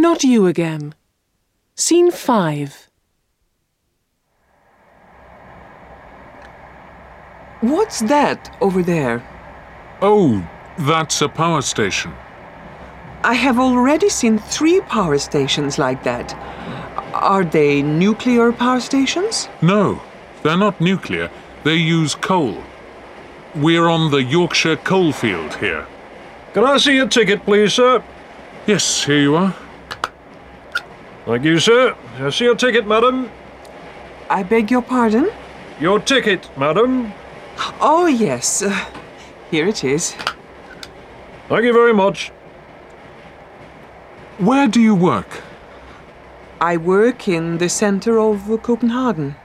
Not you again. Scene 5. What's that over there? Oh, that's a power station. I have already seen three power stations like that. Are they nuclear power stations? No, they're not nuclear. They use coal. We're on the Yorkshire coalfield here. Can I see your ticket, please, sir? Yes, here you are. Thank you, sir. I see your ticket, madam. I beg your pardon? Your ticket, madam. Oh, yes. Uh, here it is. Thank you very much. Where do you work? I work in the center of Copenhagen.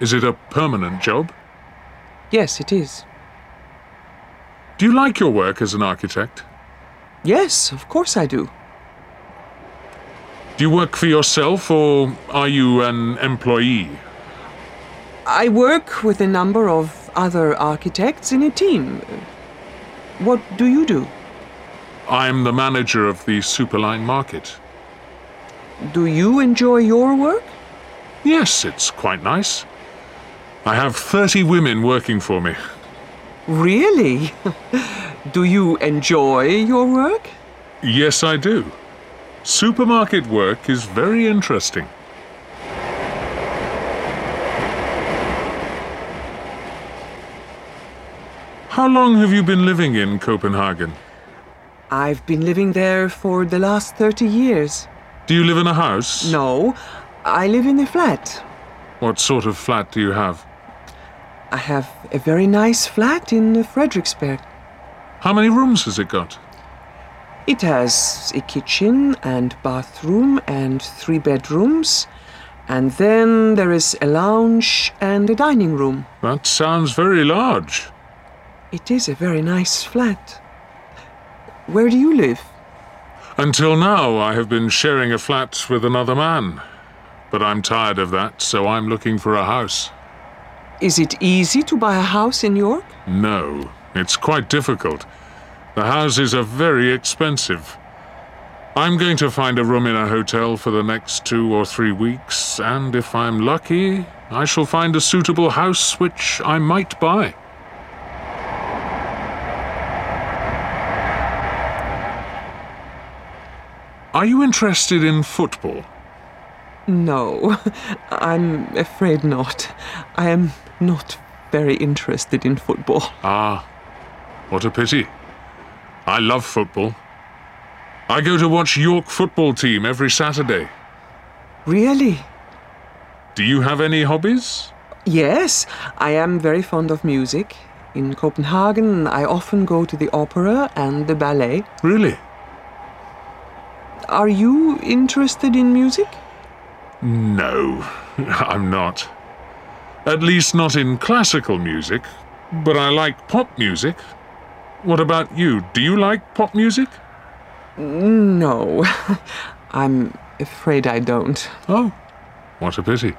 Is it a permanent job? Yes, it is. Do you like your work as an architect? Yes, of course I do. Do you work for yourself or are you an employee? I work with a number of other architects in a team. What do you do? I'm the manager of the Superline market. Do you enjoy your work? Yes, it's quite nice. I have 30 women working for me. Really? do you enjoy your work? Yes, I do. Supermarket work is very interesting. How long have you been living in Copenhagen? I've been living there for the last 30 years. Do you live in a house? No, I live in a flat. What sort of flat do you have? I have a very nice flat in Frederiksberg. How many rooms has it got? It has a kitchen and bathroom and three bedrooms. And then there is a lounge and a dining room. That sounds very large. It is a very nice flat. Where do you live? Until now, I have been sharing a flat with another man. But I'm tired of that, so I'm looking for a house. Is it easy to buy a house in York? No, it's quite difficult. The houses are very expensive. I'm going to find a room in a hotel for the next two or three weeks, and if I'm lucky, I shall find a suitable house which I might buy. Are you interested in football? No, I'm afraid not. I am not very interested in football. Ah, what a pity. I love football. I go to watch York football team every Saturday. Really? Do you have any hobbies? Yes, I am very fond of music. In Copenhagen, I often go to the opera and the ballet. Really? Are you interested in music? No, I'm not. At least not in classical music, but I like pop music. What about you? Do you like pop music? No, I'm afraid I don't. Oh, what a pity.